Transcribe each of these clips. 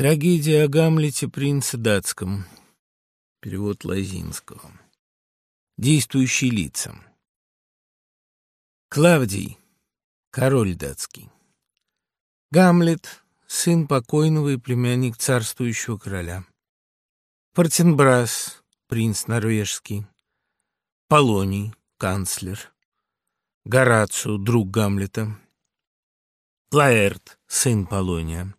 Трагедия о Гамлете принца датском. Перевод Лозинского. Действующие лица. Клавдий, король датский. Гамлет, сын покойного и племянник царствующего короля. Фортенбрас, принц норвежский. Полоний, канцлер. Горацио, друг Гамлета. Лаэрт, сын Полония.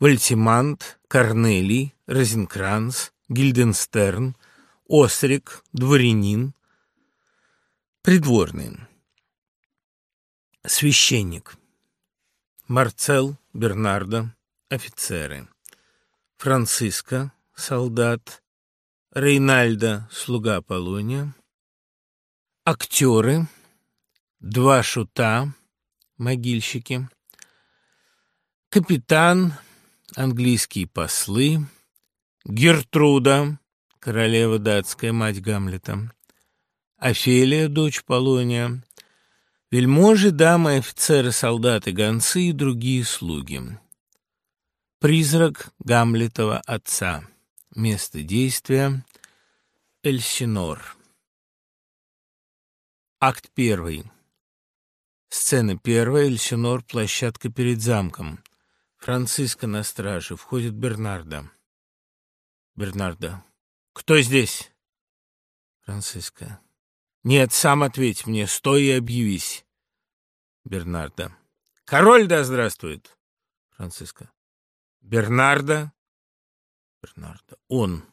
Вальтимант, Корнелий, Розенкранц, Гильденстерн, Острик, дворянин, придворный. Священник. Марцел, Бернардо, офицеры. Франциско, солдат. Рейнальдо, слуга Полония. Актеры. Два шута, могильщики. Капитан, английские послы, Гертруда, королева датская, мать Гамлета, Офелия, дочь Полония, вельможи, дамы, офицеры, солдаты, гонцы и другие слуги. Призрак Гамлетова отца. Место действия — Эльсинор. Акт первый. Сцена первая. Эльсинор. Площадка перед замком. Франциско на страже. Входит Бернардо. Бернардо. «Кто здесь?» Франциско. «Нет, сам ответь мне. Стой и объявись». Бернардо. «Король да здравствует!» Франциско. «Бернардо?» Бернардо. «Он».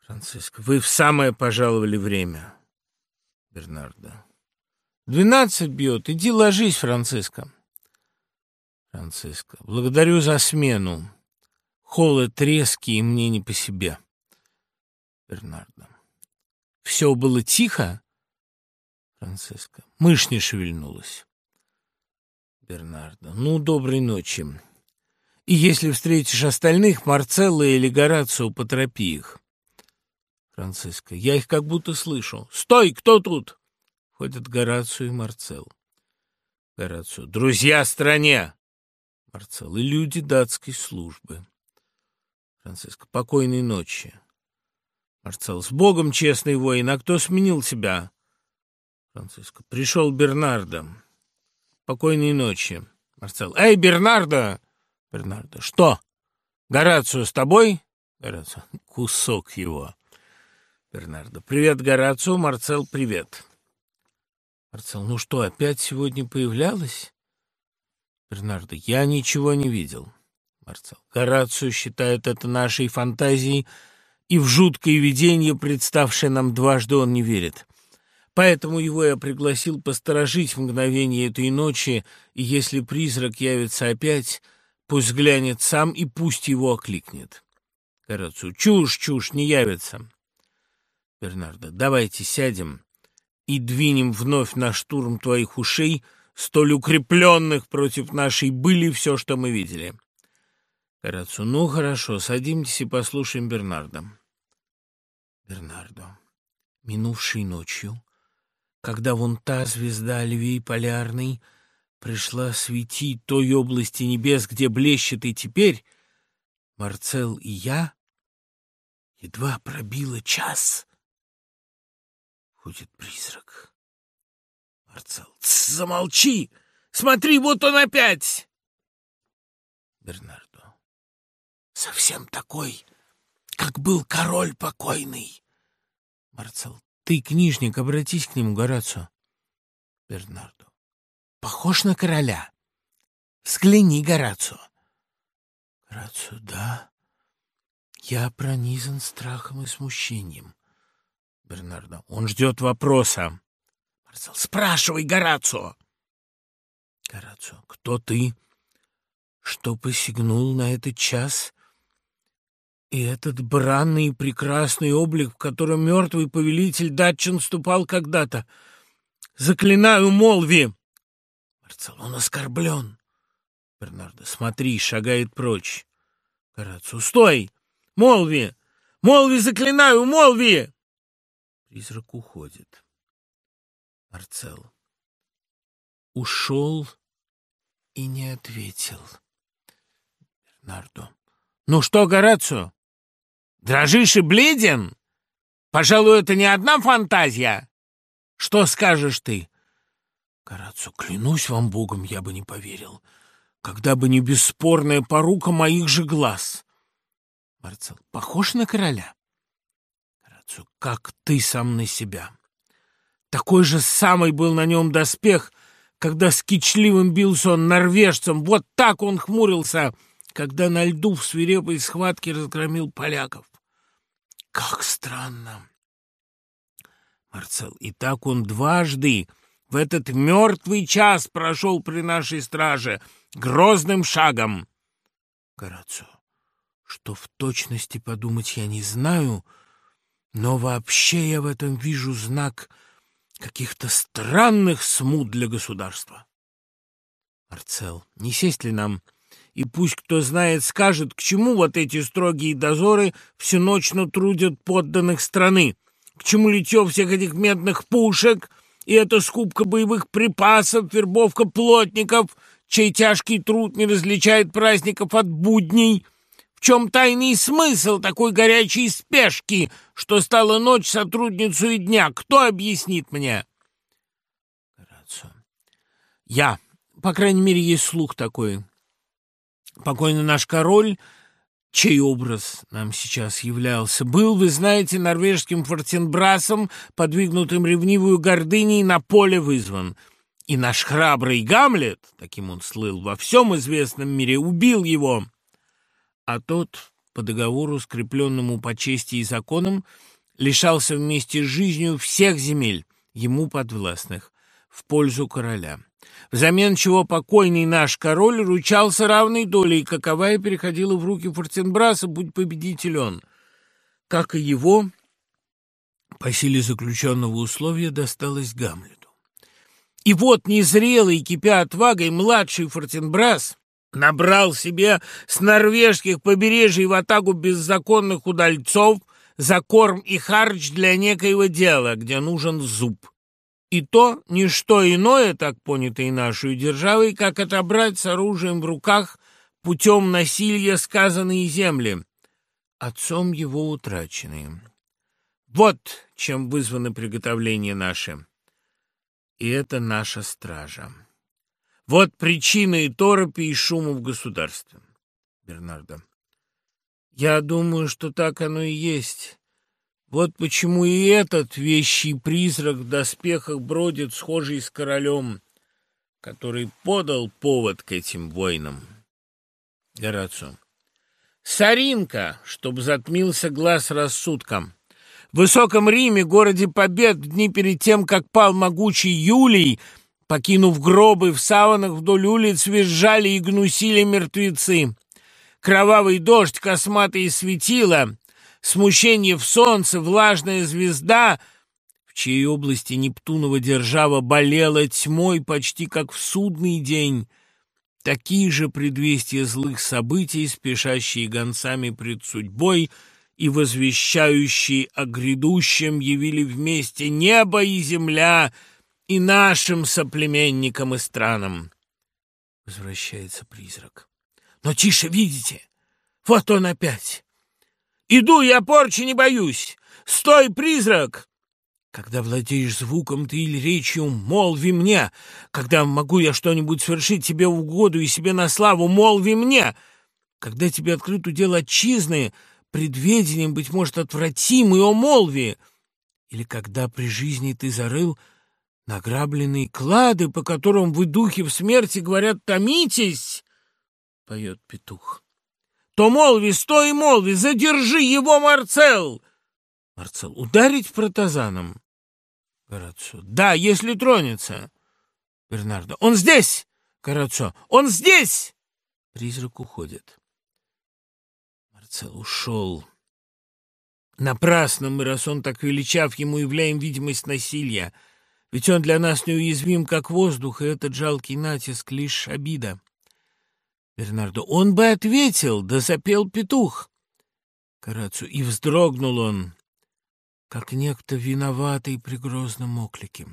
Франциско. «Вы в самое пожаловали время». Бернардо. «Двенадцать бьет. Иди ложись, Франциско». Франциско. Благодарю за смену. Холод резкий, и мне не по себе. Бернардо. Все было тихо? Франциско. Мышь не шевельнулась. Бернардо. Ну, доброй ночи. И если встретишь остальных, Марцелла или Горацио, поторопи их. Франциско. Я их как будто слышу. Стой, кто тут? Ходят Горацио и Марцелл. Горацио. Друзья стране! Марцел. И люди датской службы. Франциско. Покойной ночи. Марцел. С Богом, честный воин, а кто сменил тебя? Франциско. Пришел Бернардо. Покойной ночи. Марцел. Эй, Бернардо! Бернардо. Что? Горацио с тобой? Горацио. Кусок его. Бернардо. Привет, Горацио. Марцел, привет. Марцел. Ну что, опять сегодня появлялась? Бернардо. Я ничего не видел. Марцел. Горацио считает это нашей фантазией, и в жуткое видение, представшее нам дважды, он не верит. Поэтому его я пригласил посторожить мгновение этой ночи, и если призрак явится опять, пусть взглянет сам и пусть его окликнет. Горацио. Чушь, чушь, не явится. Бернардо. Давайте сядем и двинем вновь на штурм твоих ушей — столь укрепленных против нашей были все, что мы видели. Горацио, ну хорошо, садимтесь и послушаем Бернардо. Бернардо, минувшей ночью, когда вон та звезда Альвей Полярный пришла светить той области небес, где блещет и теперь, Марцел и я едва пробило час. Ходит призрак. Марцел. Замолчи! Смотри, вот он опять! Бернардо. Совсем такой, как был король покойный. Марцел. Ты, книжник, обратись к нему, Горацио. Бернардо. Похож на короля. Взгляни, Горацио. Горацио. Да. Я пронизан страхом и смущением. Бернардо. Он ждет вопроса. Марцел. Спрашивай, Горацио. Горацио. Кто ты? Что посягнул на этот час? И этот бранный и прекрасный облик, в котором мертвый повелитель датчин ступал когда-то. Заклинаю, молви! Марцел. Он оскорблен. Бернардо. Смотри, шагает прочь. Горацио. Стой! Молви! Молви, заклинаю, молви! Призрак уходит. Марцел. Ушел и не ответил. Бернардо. Ну что, Горацио, дрожишь и бледен? Пожалуй, это не одна фантазия. Что скажешь ты? Горацио, клянусь вам богом, я бы не поверил, когда бы не бесспорная порука моих же глаз. Марцел, похож на короля? Горацио, как ты сам на себя. Такой же самый был на нем доспех, когда с кичливым бился он норвежцем. Вот так он хмурился, когда на льду в свирепой схватке разгромил поляков. Как странно! Марцел, и так он дважды в этот мертвый час прошел при нашей страже грозным шагом. Горацио, что в точности подумать я не знаю, но вообще я в этом вижу знак каких-то странных смут для государства. Марцел, не сесть ли нам? И пусть кто знает, скажет, к чему вот эти строгие дозоры всеночно трудят подданных страны, к чему литье всех этих медных пушек — и эта скупка боевых припасов, вербовка плотников, чей тяжкий труд не различает праздников от будней. Чем тайный смысл такой горячей спешки, что стала ночь сотрудницу и дня? Кто объяснит мне? Я. По крайней мере, есть слух такой. Покойный наш король чей образ нам сейчас являлся, был, вы знаете, норвежским фортенбрасом, подвигнутым ревнивую гордыней, на поле вызван. И наш храбрый Гамлет, таким он слыл во всем известном мире, убил его. А тот, по договору, скрепленному по чести и законам, лишался вместе с жизнью всех земель, ему подвластных, в пользу короля взамен чего покойный наш король ручался равной долей, каковая переходила в руки Фортенбраса, будь победитель он. Как и его, по силе заключенного условия досталось Гамлету. И вот, незрелый, кипя отвагой, младший Фортенбрас набрал себе с норвежских побережий в атаку беззаконных удальцов за корм и харч для некоего дела, где нужен зуб. И то не что иное, так понятое нашей державой, как отобрать с оружием в руках путем насилия сказанные земли, отцом его утраченные. Вот чем вызваны приготовления наши. И это наша стража. Вот причины и торопи, и шума в государстве. Бернардо. Я думаю, что так оно и есть. Вот почему и этот вещий призрак в доспехах бродит, схожий с королем, который подал повод к этим войнам. Горацио. Саринка, чтоб затмился глаз рассудком. В высоком Риме, городе побед, дни перед тем, как пал могучий Юлий, покинув гробы в саванах вдоль улиц, визжали и гнусили мертвецы. Кровавый дождь, косматые светила, смущение в солнце, влажная звезда, в чьей области Нептунова держава болела тьмой почти как в судный день. Такие же предвестия злых событий, спешащие гонцами пред судьбой и возвещающие о грядущем, явили вместе небо и земля и нашим соплеменникам и странам. Возвращается призрак. Но тише, видите? Вот он опять. Иду, я порчи не боюсь. Стой, призрак! Когда владеешь звуком ты или речью, молви мне. Когда могу я что-нибудь совершить тебе в угоду и себе на славу, молви мне. Когда тебе открыто дело отчизны, предведением, быть может, отвратимый, о молви. Или когда при жизни ты зарыл награбленные клады, по которым вы, духи в смерти, говорят «томитесь», — поет петух то молви, стой, молви, задержи его, Марцел! Марцел, ударить протазаном? Горацио, да, если тронется. Бернардо, он здесь! Горацио, он здесь! Призрак уходит. Марцел ушел. Напрасно мы, раз он так величав, ему являем видимость насилия. Ведь он для нас неуязвим, как воздух, и этот жалкий натиск — лишь обида. Бернардо. Он бы ответил, да запел петух. Карацу. И вздрогнул он, как некто виноватый при грозном оклике.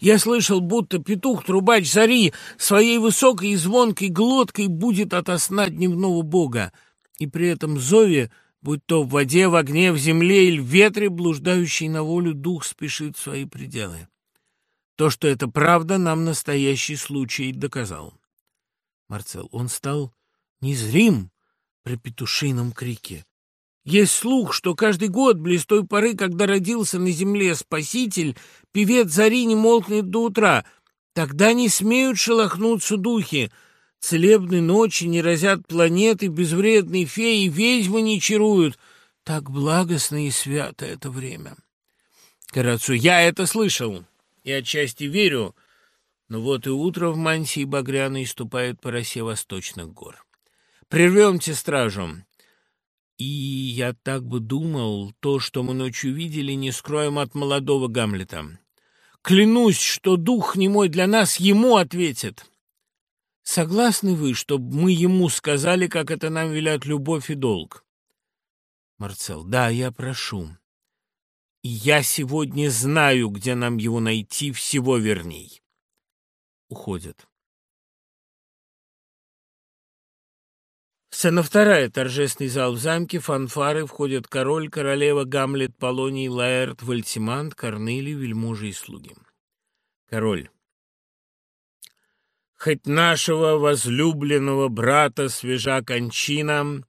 Я слышал, будто петух-трубач зари своей высокой и звонкой глоткой будет ото сна дневного бога, и при этом зове, будь то в воде, в огне, в земле или в ветре, блуждающий на волю дух спешит в свои пределы. То, что это правда, нам настоящий случай доказал. Марцел, он стал незрим при петушином крике. Есть слух, что каждый год, близ той поры, когда родился на земле Спаситель, певец зари не молкнет до утра. Тогда не смеют шелохнуться духи. Целебной ночи не разят планеты, безвредные феи, ведьмы не чаруют. Так благостно и свято это время. Карацу, я это слышал и отчасти верю, но вот и утро в мантии багряной ступает по росе восточных гор. Прервемте стражу. И я так бы думал, то, что мы ночью видели, не скроем от молодого Гамлета. Клянусь, что дух не мой для нас ему ответит. Согласны вы, чтобы мы ему сказали, как это нам велят любовь и долг? Марцел, да, я прошу. Я сегодня знаю, где нам его найти, всего верней. Уходят. Сцена вторая. Торжественный зал в замке, фанфары, входят король, королева, Гамлет, Полоний, Лаэрт, Вальтимант, Корнелий, вельможи и слуги. Король. Хоть нашего возлюбленного брата свежа кончина,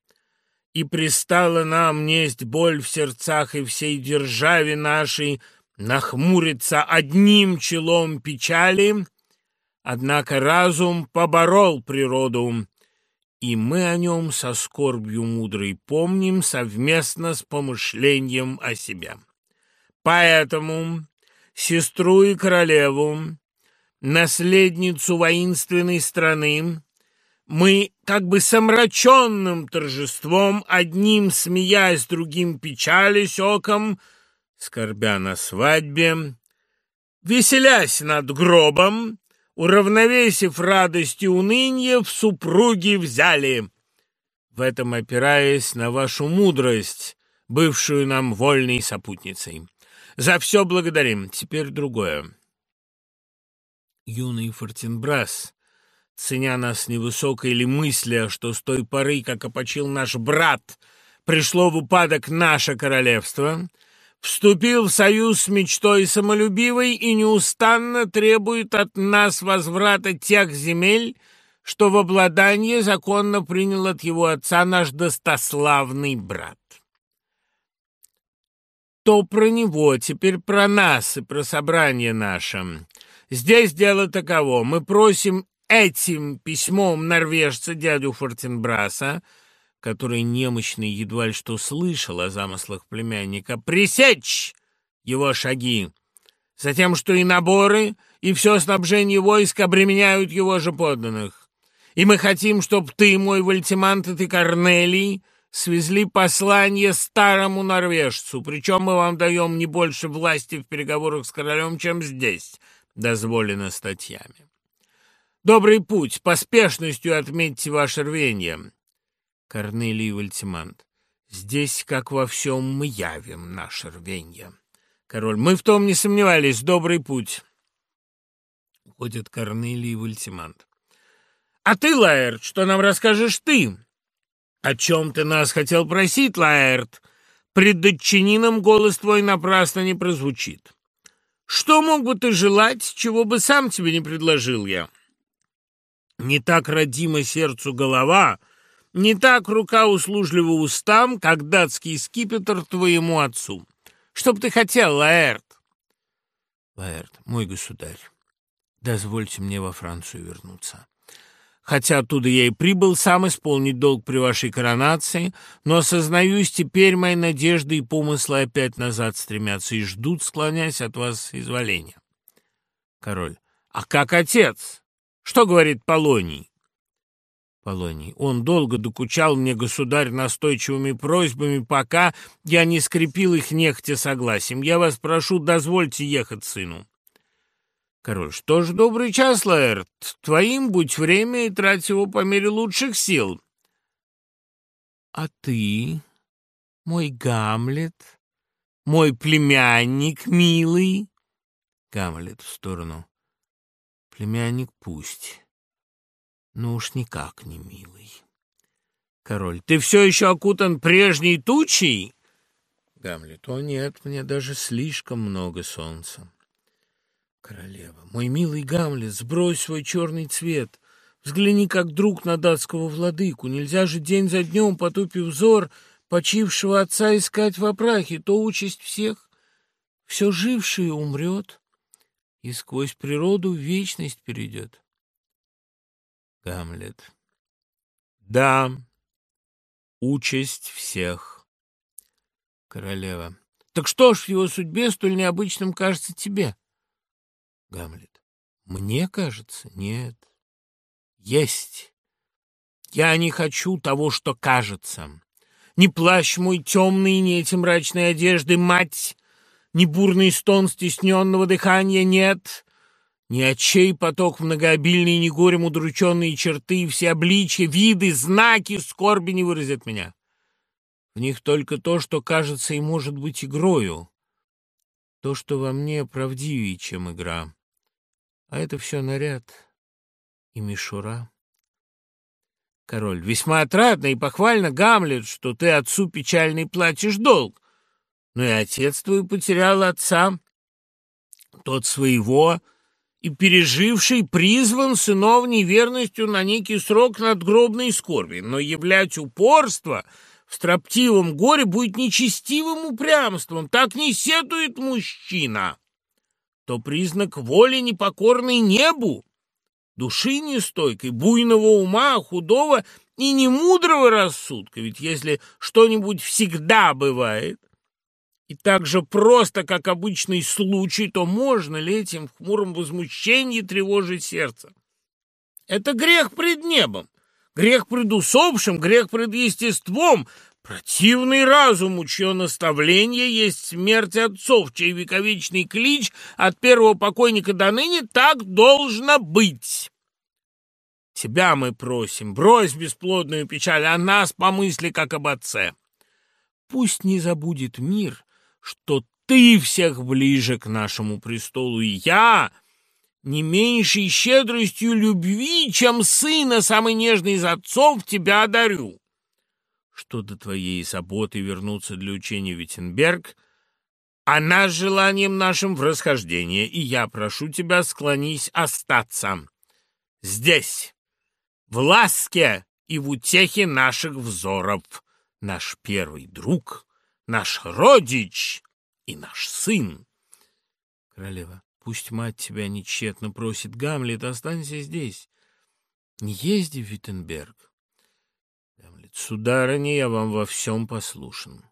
и пристала нам несть боль в сердцах и всей державе нашей, нахмуриться одним челом печали, однако разум поборол природу, и мы о нем со скорбью мудрой помним совместно с помышлением о себе. Поэтому сестру и королеву, наследницу воинственной страны, мы как бы с омраченным торжеством, одним смеясь, другим печались оком, скорбя на свадьбе, веселясь над гробом, уравновесив радость и уныние, в супруги взяли, в этом опираясь на вашу мудрость, бывшую нам вольной сопутницей. За все благодарим. Теперь другое. Юный Фортенбрас, ценя нас невысокой ли мысля, что с той поры, как опочил наш брат, пришло в упадок наше королевство — вступил в союз с мечтой самолюбивой и неустанно требует от нас возврата тех земель, что в обладание законно принял от его отца наш достославный брат. То про него, теперь про нас и про собрание наше. Здесь дело таково. Мы просим этим письмом норвежца дядю Фортенбраса который немощный едва ли что слышал о замыслах племянника, пресечь его шаги, затем, что и наборы, и все снабжение войск обременяют его же подданных. И мы хотим, чтобы ты, мой Вальтимант, и ты, Корнелий, свезли послание старому норвежцу, причем мы вам даем не больше власти в переговорах с королем, чем здесь дозволено статьями. Добрый путь, поспешностью отметьте ваше рвение. Корнелий Вальтимант. «Здесь, как во всем, мы явим наше рвенье». Король. «Мы в том не сомневались. Добрый путь». Уходит Корнелий Вальтимант. «А ты, Лаэрт, что нам расскажешь ты?» «О чем ты нас хотел просить, Лаэрт?» «Пред датчанином голос твой напрасно не прозвучит». «Что мог бы ты желать, чего бы сам тебе не предложил я?» «Не так родима сердцу голова, не так рука услужлива устам, как датский скипетр твоему отцу. Что б ты хотел, Лаэрт? Лаэрт, мой государь, дозвольте мне во Францию вернуться. Хотя оттуда я и прибыл сам исполнить долг при вашей коронации, но, осознаюсь, теперь мои надежды и помыслы опять назад стремятся и ждут, склонясь от вас изволения. Король. А как отец? Что говорит Полоний? Полоний. Он долго докучал мне, государь, настойчивыми просьбами, пока я не скрепил их нехотя согласием. Я вас прошу, дозвольте ехать сыну. Король. Что ж, добрый час, Лаэрт. Твоим будь время и трать его по мере лучших сил. А ты, мой Гамлет, мой племянник милый? Гамлет в сторону. Племянник пусть. Ну уж никак не милый. Король. Ты все еще окутан прежней тучей? Гамлет. О нет, мне даже слишком много солнца. Королева. Мой милый Гамлет, сбрось свой черный цвет. Взгляни, как друг на датского владыку. Нельзя же день за днем, потупив взор, почившего отца искать в опрахе. То участь всех. Все жившее умрет и сквозь природу вечность перейдет. Гамлет. Да, участь всех. Королева. Так что ж в его судьбе столь необычным кажется тебе? Гамлет. Мне кажется, нет. Есть. Я не хочу того, что кажется. Ни плащ мой темный, ни эти мрачные одежды, мать, ни бурный стон стесненного дыхания нет, ни очей поток многообильный, ни горем удрученные черты, все обличья, виды, знаки скорби не выразят меня. В них только то, что кажется и может быть игрою, то, что во мне правдивее, чем игра. А это все наряд и мишура. Король, весьма отрадно и похвально, Гамлет, что ты отцу печальный платишь долг. Но и отец твой потерял отца, тот своего, и переживший призван сыновней верностью на некий срок надгробной скорби. Но являть упорство в строптивом горе будет нечестивым упрямством. Так не сетует мужчина. То признак воли непокорной небу, души нестойкой, буйного ума, худого и немудрого рассудка. Ведь если что-нибудь всегда бывает, и так же просто, как обычный случай, то можно ли этим в хмуром возмущении тревожить сердце? Это грех пред небом, грех пред усопшим, грех пред естеством, противный разуму, чье наставление есть смерть отцов, чей вековечный клич от первого покойника до ныне так должно быть. Тебя мы просим, брось бесплодную печаль, а нас помысли, как об отце. Пусть не забудет мир, что ты всех ближе к нашему престолу, и я не меньшей щедростью любви, чем сына, самый нежный из отцов, тебя одарю. Что до твоей заботы вернуться для учения Виттенберг, она с желанием нашим в расхождение, и я прошу тебя, склонись остаться здесь, в ласке и в утехе наших взоров, наш первый друг — наш родич и наш сын. Королева, пусть мать тебя нечетно просит, Гамлет, останься здесь. Не езди в Виттенберг. Гамлет, сударыня, я вам во всем послушен.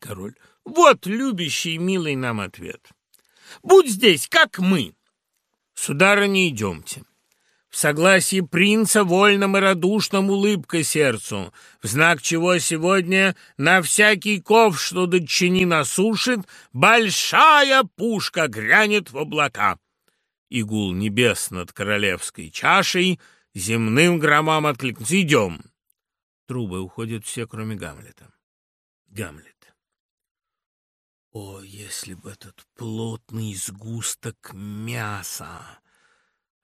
Король, вот любящий и милый нам ответ. Будь здесь, как мы. Сударыня, идемте. В согласии принца вольным и радушным улыбка сердцу, в знак чего сегодня на всякий ков, что дочини насушит, большая пушка грянет в облака. Игул небес над королевской чашей земным громам откликнется. Идем. Трубы уходят все, кроме Гамлета. Гамлет. О, если бы этот плотный сгусток мяса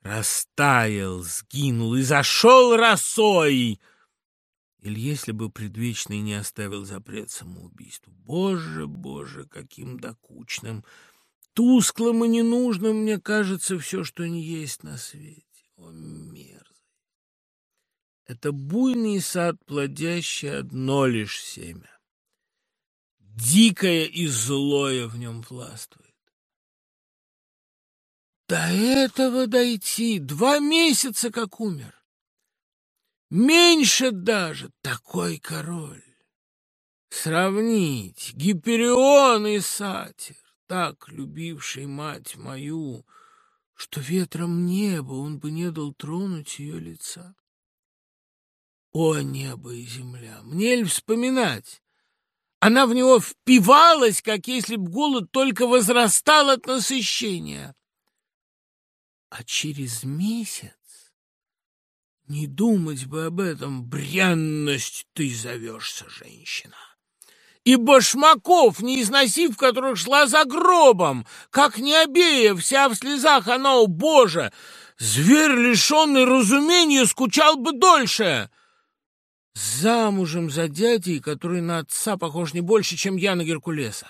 растаял, сгинул и зашел росой. Или если бы предвечный не оставил запрет самоубийству. Боже, боже, каким докучным, тусклым и ненужным мне кажется все, что не есть на свете. О, мерзость! Это буйный сад, плодящий одно лишь семя. Дикое и злое в нем властвует. До этого дойти два месяца, как умер. Меньше даже такой король. Сравнить Гиперион и Сатир, так любивший мать мою, что ветром неба он бы не дал тронуть ее лица. О, небо и земля! Мне ли вспоминать? Она в него впивалась, как если б голод только возрастал от насыщения. А через месяц не думать бы об этом, брянность ты зовешься, женщина. и башмаков, не износив которых шла за гробом, как не обея, вся в слезах она, о боже! Зверь, лишенный разумения, скучал бы дольше!» Замужем за дядей, который на отца похож не больше, чем я на Геркулеса.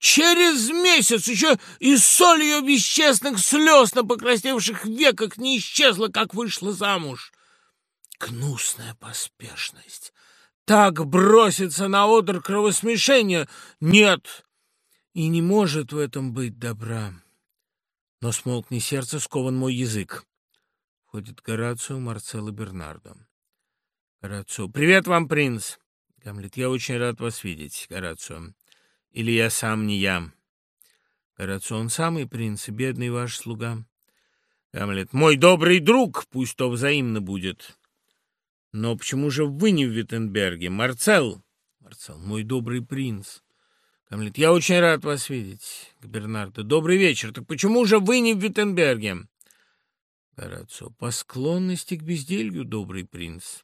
Через месяц еще и соль ее бесчестных слез на покрасневших веках не исчезла, как вышла замуж. Гнусная поспешность. Так бросится на одр кровосмешения. Нет, и не может в этом быть добра. Но смолкни сердце, скован мой язык. Входит Горацио, Марцелло, Бернардо. Горацио. «Привет вам, принц!» Гамлет. «Я очень рад вас видеть, Горацио. Или я сам не я?» Горацио. «Он самый принц, бедный ваш слуга». Гамлет. «Мой добрый друг, пусть то взаимно будет». «Но почему же вы не в Виттенберге? Марцел?» Марцел. «Мой добрый принц». Гамлет. «Я очень рад вас видеть, Бернардо. Добрый вечер. Так почему же вы не в Виттенберге?» Горацио. «По склонности к безделью, добрый принц».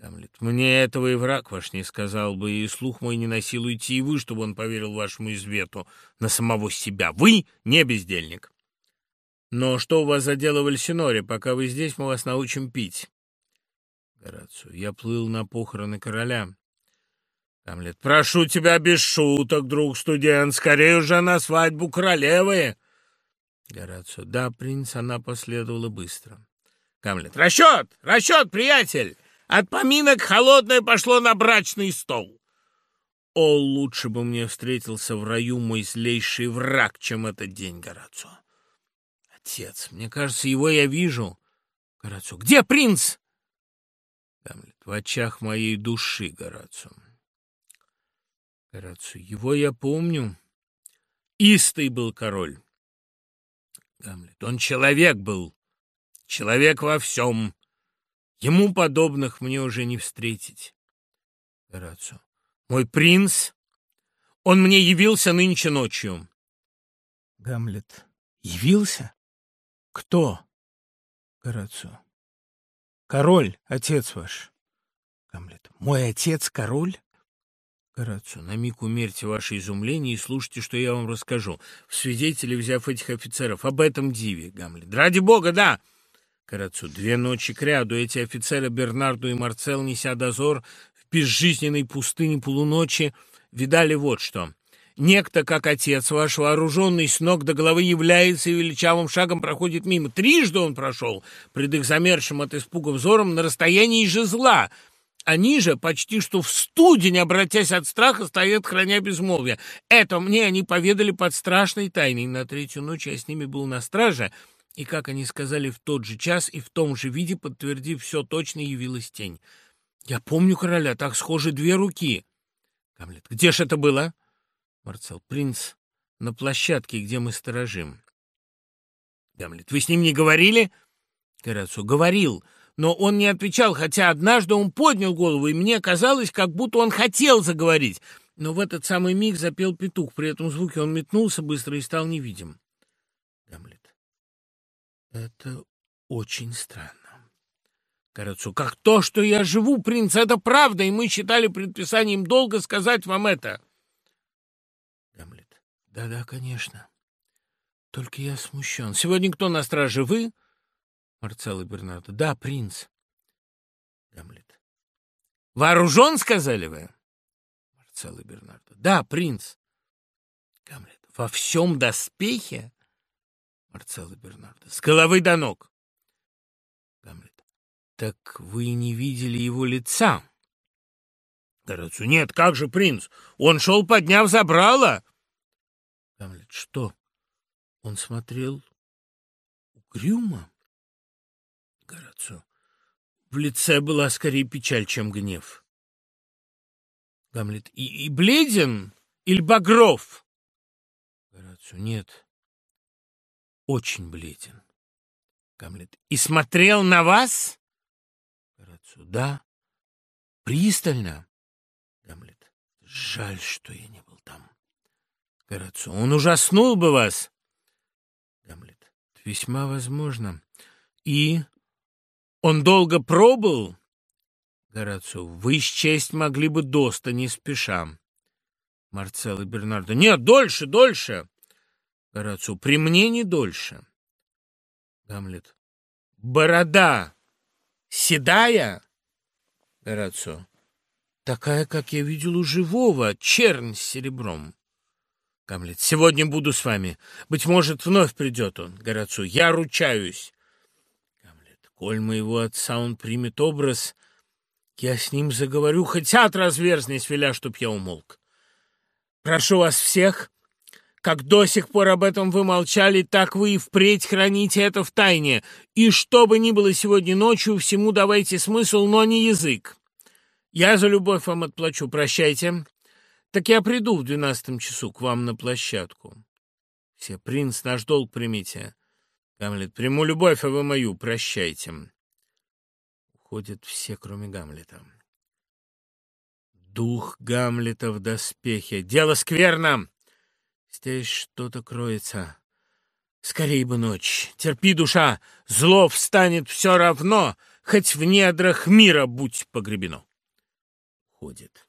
Гамлет. «Мне этого и враг ваш не сказал бы, и слух мой не насилуйте и вы, чтобы он поверил вашему извету на самого себя. Вы не бездельник. Но что у вас за дело в Альсиноре? Пока вы здесь, мы вас научим пить». Горацио. «Я плыл на похороны короля». Гамлет. «Прошу тебя без шуток, друг студент, скорее уже на свадьбу королевы». Горацио. «Да, принц, она последовала быстро». Гамлет. «Расчет! Расчет, приятель!» От поминок холодное пошло на брачный стол. О, лучше бы мне встретился в раю мой злейший враг, чем этот день, Горацио. Отец, мне кажется, его я вижу. Горацио, где принц? Гамлет, в очах моей души, Горацио. Горацио, его я помню. Истый был король. Гамлет, он человек был, человек во всем. Ему подобных мне уже не встретить. Горацио. Мой принц, он мне явился нынче ночью. Гамлет. Явился? Кто? Горацио. Король, отец ваш. Гамлет. Мой отец король? Горацио, на миг умерьте ваше изумление и слушайте, что я вам расскажу. В свидетели взяв этих офицеров, об этом диве, Гамлет. Ради бога, да! Карацу. Две ночи кряду эти офицеры Бернарду и Марцел, неся дозор в безжизненной пустыне полуночи, видали вот что. Некто, как отец ваш, вооруженный с ног до головы, является и величавым шагом проходит мимо. Трижды он прошел, пред их замершим от испуга взором, на расстоянии жезла. Они же, почти что в студень, обратясь от страха, стоят, храня безмолвие. Это мне они поведали под страшной тайной. На третью ночь я с ними был на страже, — и, как они сказали, в тот же час и в том же виде, подтвердив все точно, явилась тень. «Я помню короля, так схожи две руки». Гамлет. «Где ж это было?» Марцел. «Принц, на площадке, где мы сторожим». Гамлет. «Вы с ним не говорили?» Горацио. «Говорил, но он не отвечал, хотя однажды он поднял голову, и мне казалось, как будто он хотел заговорить. Но в этот самый миг запел петух, при этом звуке он метнулся быстро и стал невидим». Это очень странно. Горацио, как то, что я живу, принц, это правда, и мы считали предписанием долго сказать вам это. Гамлет. Да-да, конечно. Только я смущен. Сегодня кто на страже, вы? Марцелло Бернардо. Да, принц. Гамлет. Вооружен, сказали вы? Марцелло Бернардо. Да, принц. Гамлет. Во всем доспехе? Марцелло Бернардо. С головы до ног. Гамлет. Так вы не видели его лица? Горацио. Нет, как же, принц? Он шел, подняв забрало. Гамлет. Что? Он смотрел угрюмо? Горацио. В лице была скорее печаль, чем гнев. Гамлет. И, и бледен? Или багров? Горацио. Нет очень бледен. Гамлет. И смотрел на вас? Горацио. Да. Пристально. Гамлет. Жаль, что я не был там. Горацио. Он ужаснул бы вас. Гамлет. Весьма возможно. И он долго пробыл? Горацио. Вы счесть могли бы доста, не спеша. Марцелло и Бернардо. Нет, дольше, дольше. Горацио. При мне не дольше. Гамлет. Борода седая? Горацио. Такая, как я видел у живого, чернь с серебром. Гамлет. Сегодня буду с вами. Быть может, вновь придет он. Горацио. Я ручаюсь. Гамлет. Коль моего отца он примет образ, я с ним заговорю, хоть ад разверзнись, веля, чтоб я умолк. Прошу вас всех, как до сих пор об этом вы молчали, так вы и впредь храните это в тайне. И что бы ни было сегодня ночью, всему давайте смысл, но не язык. Я за любовь вам отплачу, прощайте. Так я приду в двенадцатом часу к вам на площадку. Все, принц, наш долг примите. Гамлет, приму любовь, а вы мою, прощайте. Уходят все, кроме Гамлета. Дух Гамлета в доспехе. Дело скверно! Здесь что-то кроется. Скорей бы ночь. Терпи, душа, зло встанет все равно, хоть в недрах мира будь погребено. Ходит.